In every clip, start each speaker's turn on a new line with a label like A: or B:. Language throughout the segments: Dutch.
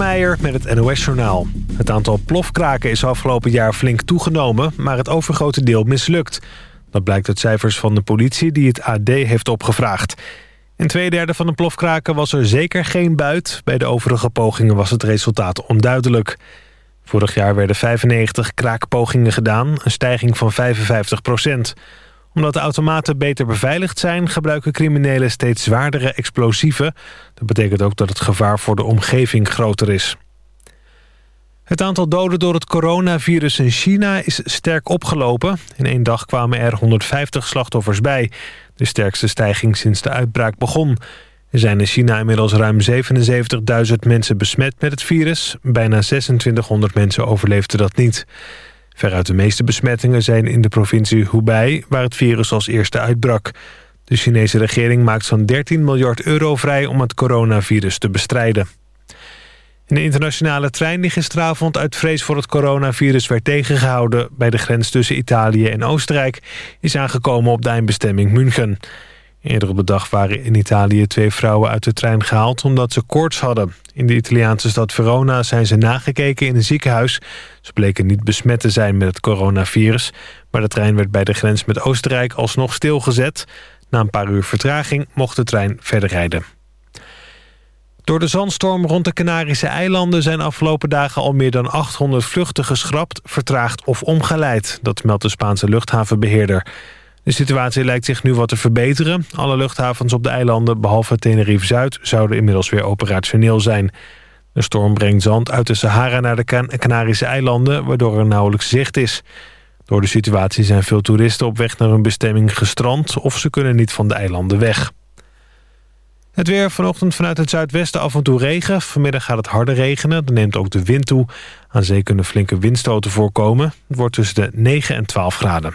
A: Meijer met het NOS-journaal. Het aantal plofkraken is afgelopen jaar flink toegenomen, maar het overgrote deel mislukt. Dat blijkt uit cijfers van de politie die het AD heeft opgevraagd. In twee derde van de plofkraken was er zeker geen buit. Bij de overige pogingen was het resultaat onduidelijk. Vorig jaar werden 95 kraakpogingen gedaan, een stijging van 55 procent omdat de automaten beter beveiligd zijn... gebruiken criminelen steeds zwaardere explosieven. Dat betekent ook dat het gevaar voor de omgeving groter is. Het aantal doden door het coronavirus in China is sterk opgelopen. In één dag kwamen er 150 slachtoffers bij. De sterkste stijging sinds de uitbraak begon. Er zijn in China inmiddels ruim 77.000 mensen besmet met het virus. Bijna 2600 mensen overleefden dat niet. Veruit de meeste besmettingen zijn in de provincie Hubei... waar het virus als eerste uitbrak. De Chinese regering maakt zo'n 13 miljard euro vrij... om het coronavirus te bestrijden. De internationale trein die gisteravond uit vrees voor het coronavirus werd tegengehouden... bij de grens tussen Italië en Oostenrijk... is aangekomen op de eindbestemming München. Eerder op de dag waren in Italië twee vrouwen uit de trein gehaald... omdat ze koorts hadden. In de Italiaanse stad Verona zijn ze nagekeken in een ziekenhuis. Ze bleken niet besmet te zijn met het coronavirus... maar de trein werd bij de grens met Oostenrijk alsnog stilgezet. Na een paar uur vertraging mocht de trein verder rijden. Door de zandstorm rond de Canarische eilanden... zijn afgelopen dagen al meer dan 800 vluchten geschrapt, vertraagd of omgeleid. Dat meldt de Spaanse luchthavenbeheerder. De situatie lijkt zich nu wat te verbeteren. Alle luchthavens op de eilanden, behalve Tenerife-Zuid... zouden inmiddels weer operationeel zijn. De storm brengt zand uit de Sahara naar de Canarische eilanden... waardoor er nauwelijks zicht is. Door de situatie zijn veel toeristen op weg naar hun bestemming gestrand... of ze kunnen niet van de eilanden weg. Het weer vanochtend vanuit het zuidwesten af en toe regen. Vanmiddag gaat het harder regenen. Dan neemt ook de wind toe. Aan zee kunnen flinke windstoten voorkomen. Het wordt tussen de 9 en 12 graden.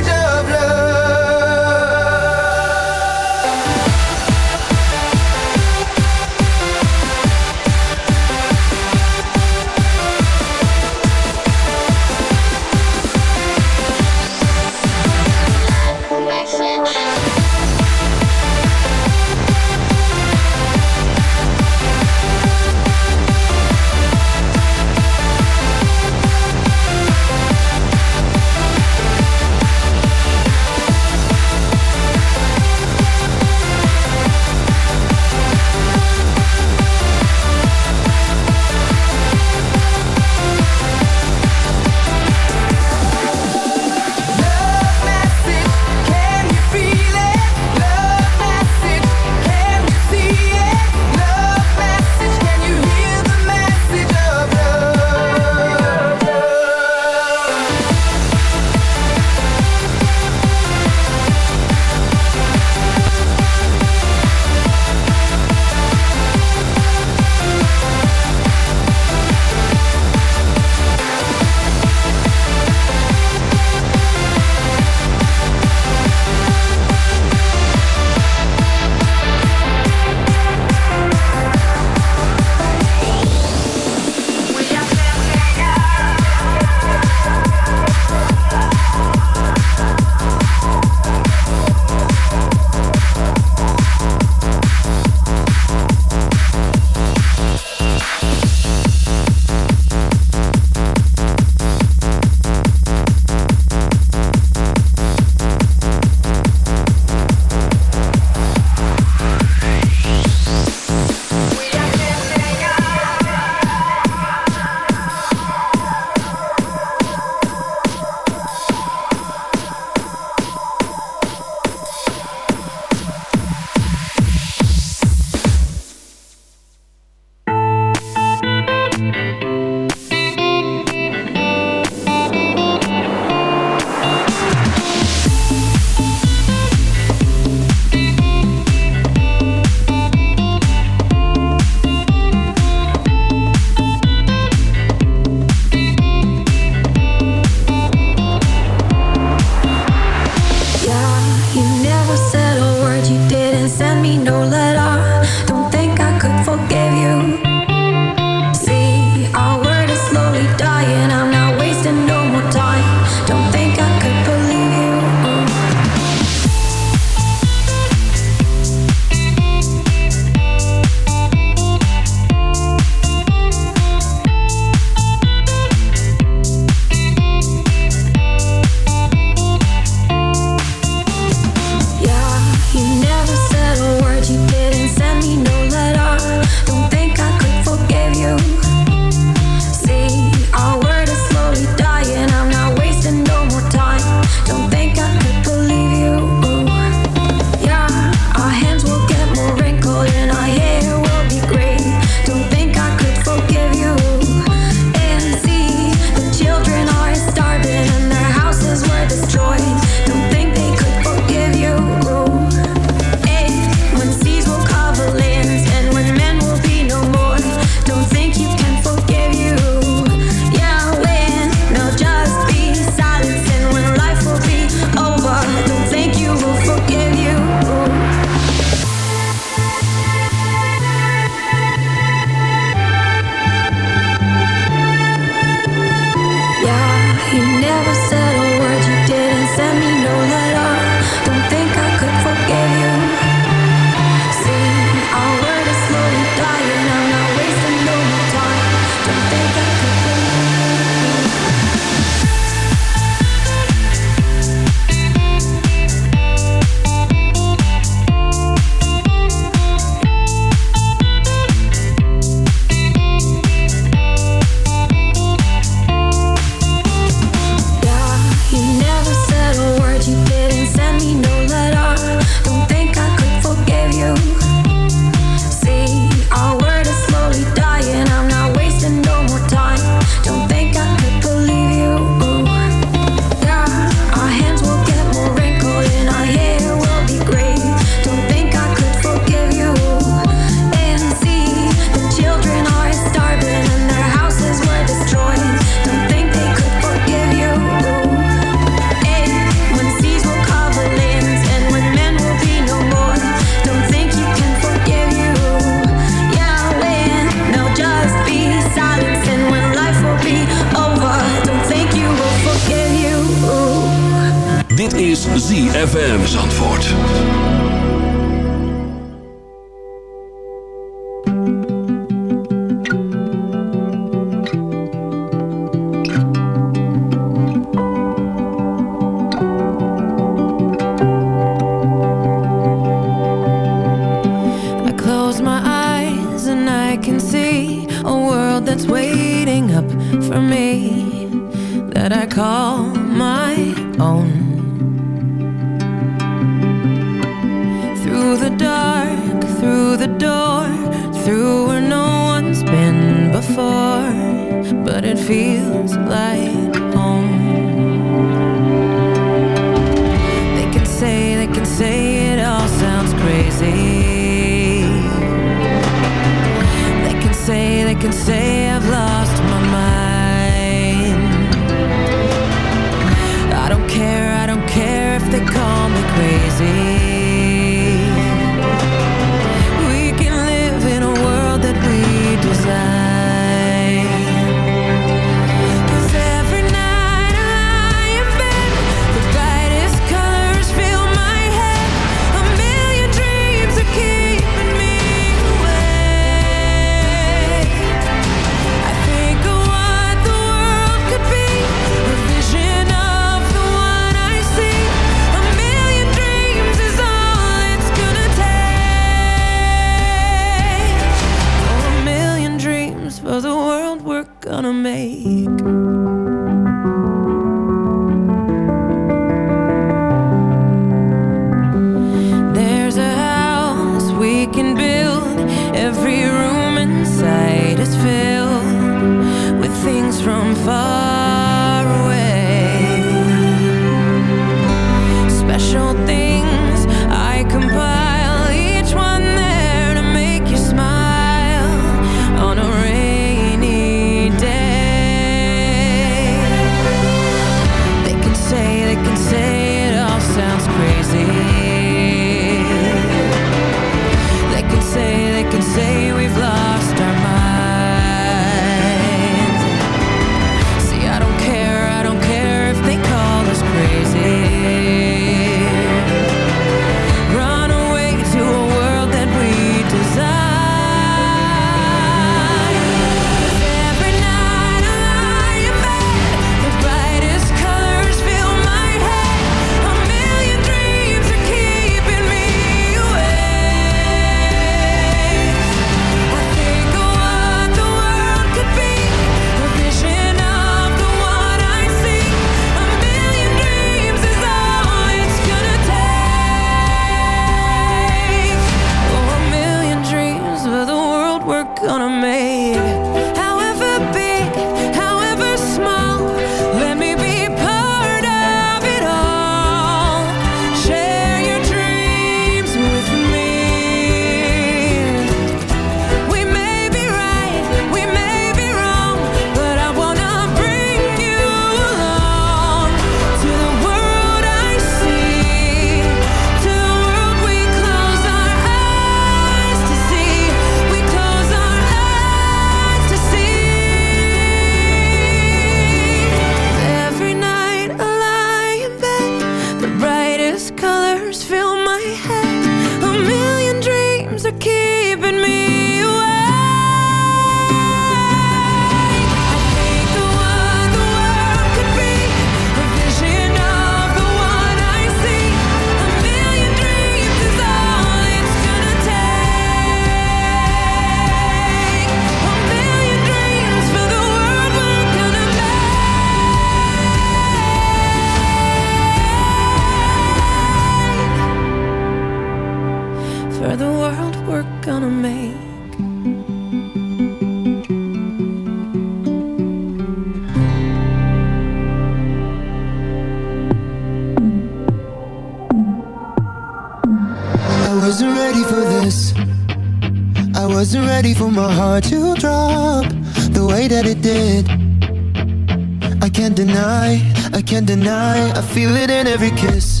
B: I feel it
C: in every kiss.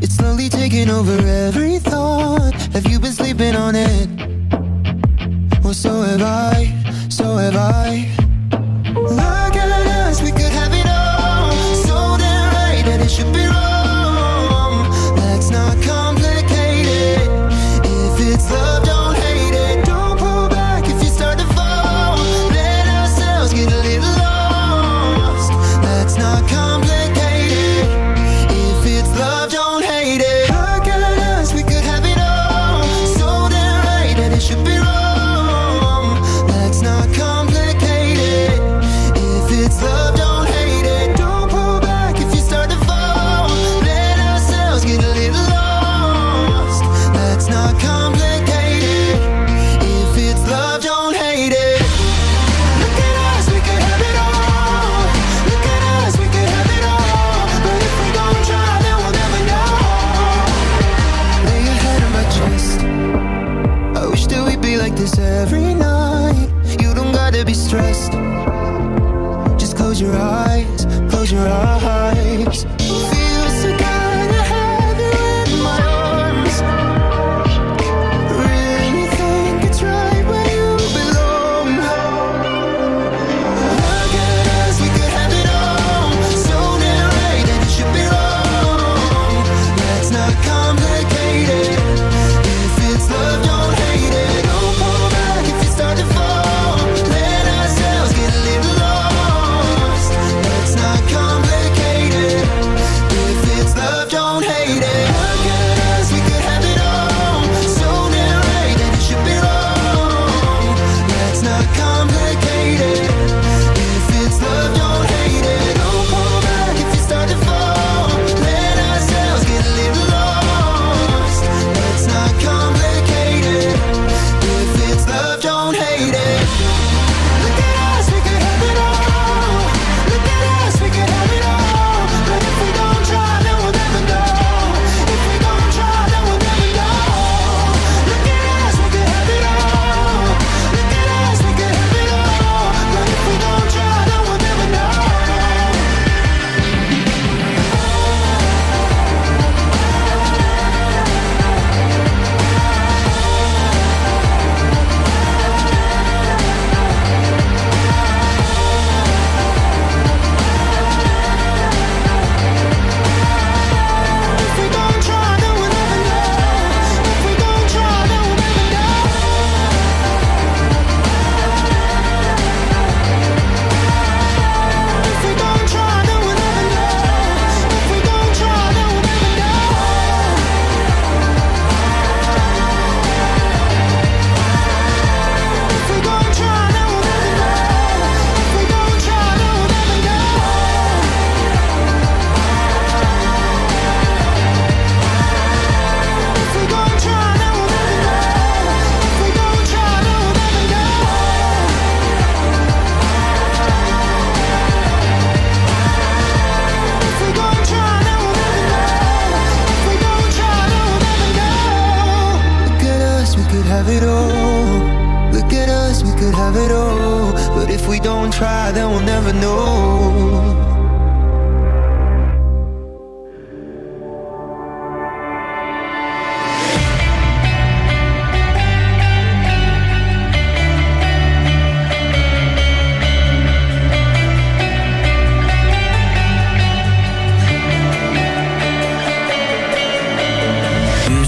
C: It's slowly taking over every thought. Have you been sleeping on it? Well, so have I. So have I.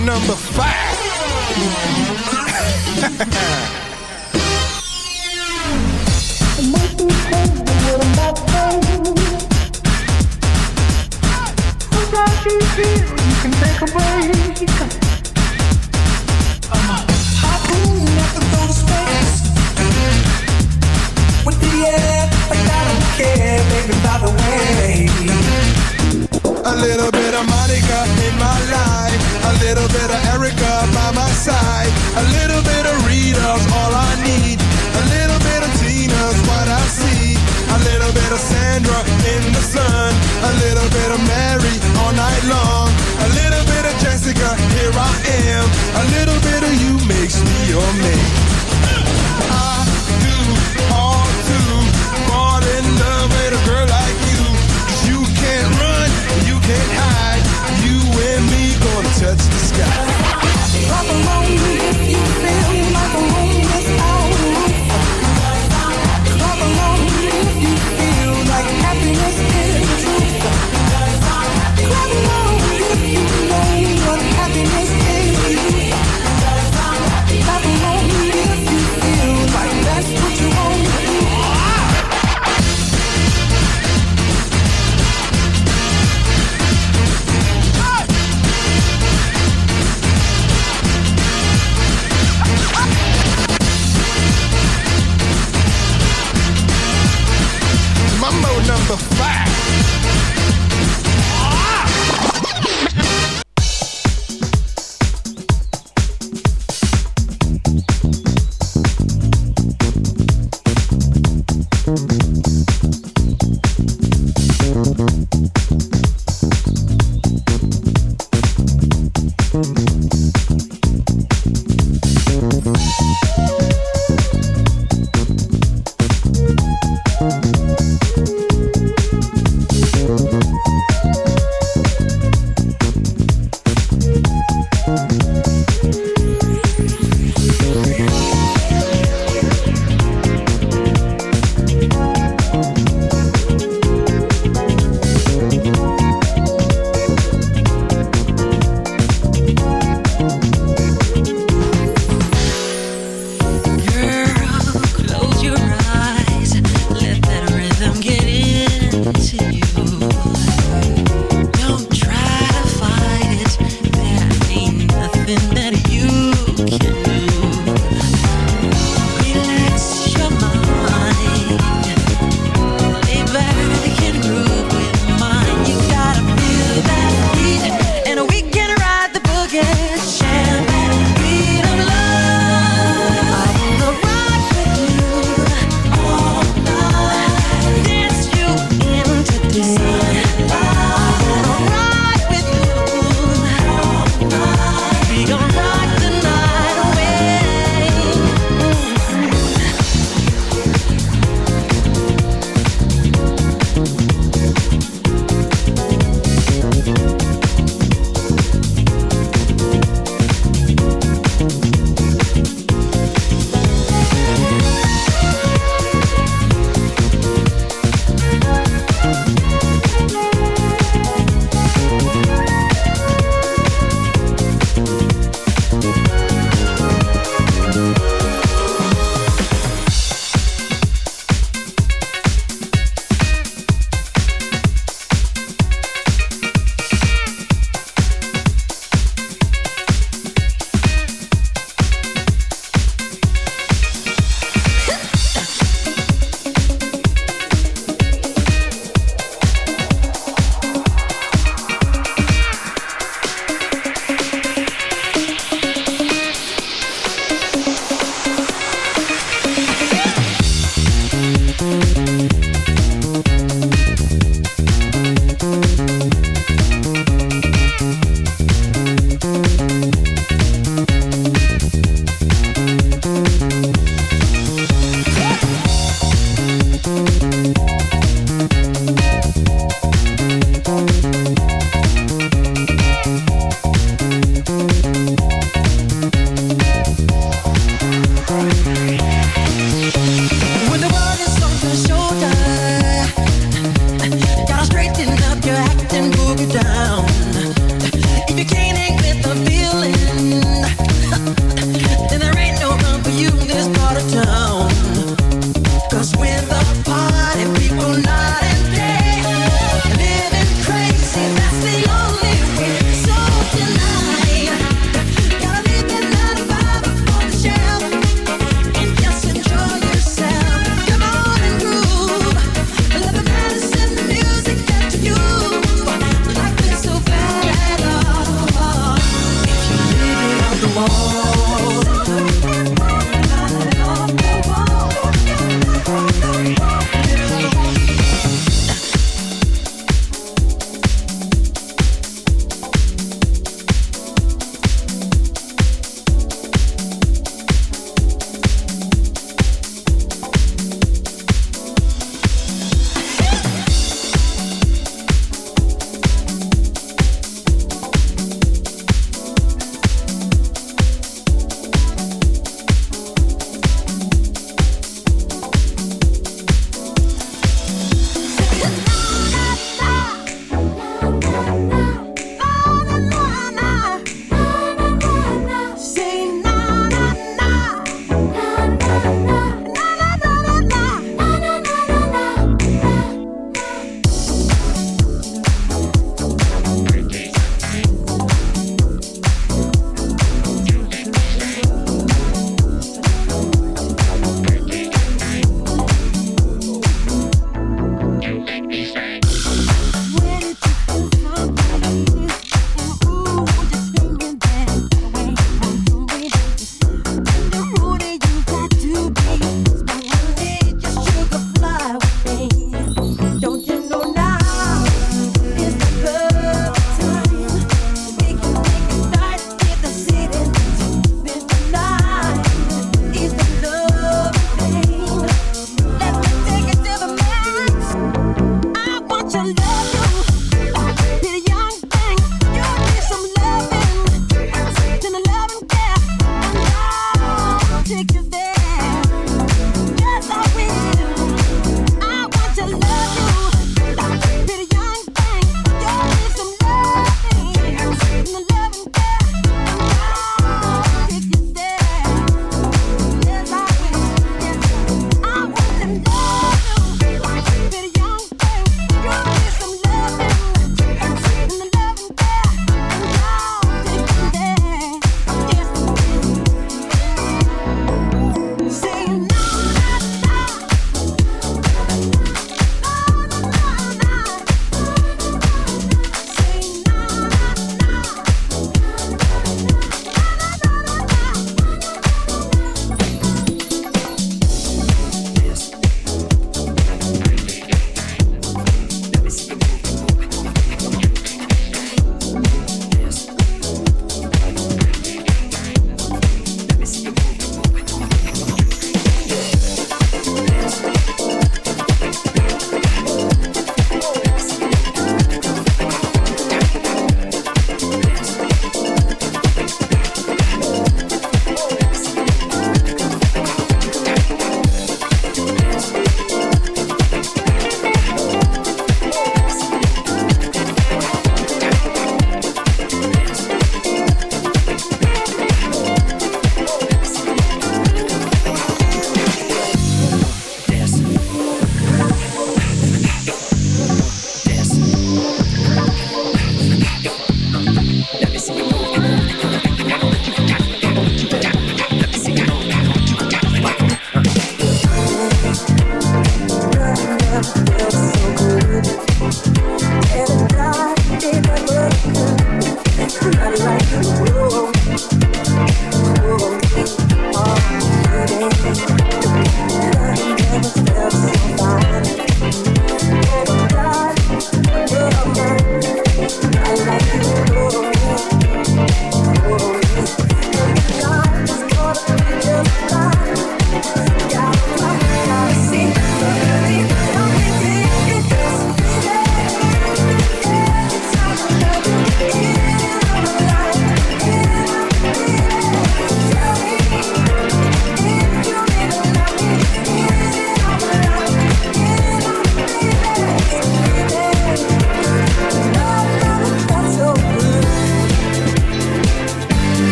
D: Rule number five.
E: Without you here, you can take a break. I'm a hot moon at the throat space. With the air, but I don't care, baby, by the way. A little bit of Monica in my life a little bit of Erica by my side. A little bit of Rita's all I need. A little bit of Tina's what I see. A little bit of Sandra in the sun. A little bit of Mary all night long. A little bit of Jessica, here I am. A little bit of you makes me your man. I do. Fall in love with a girl like you. You can't run, you can't touch the sky. Pop along if you feel number five.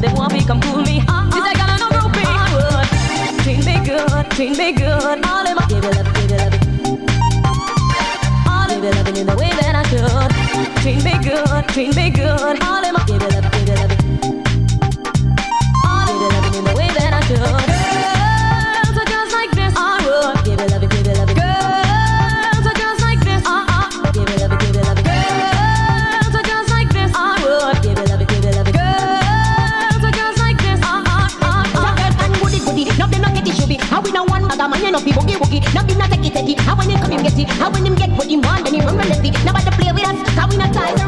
E: They won't be come cool me. Uh, I groupie. Treat me good, treat. All in my give it up, give it up. All in my the way that I could. Treat me good, treat me. All in my
F: How when him get what he want, then he run run lefty. to play with us, how we not ties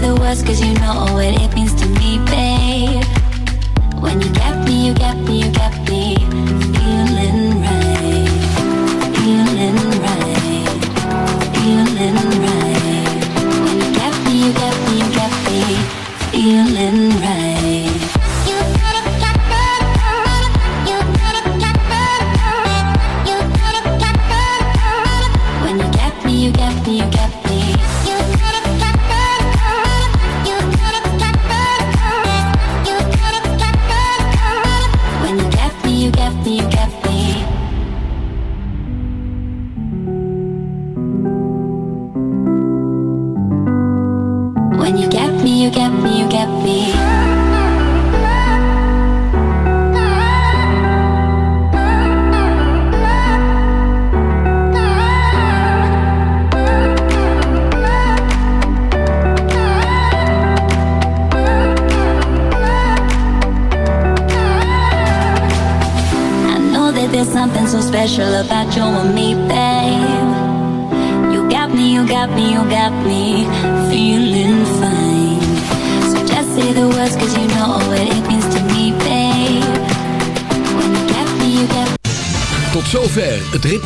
G: the words cause you know what it means to me, babe. When you get me, you get me, you get me.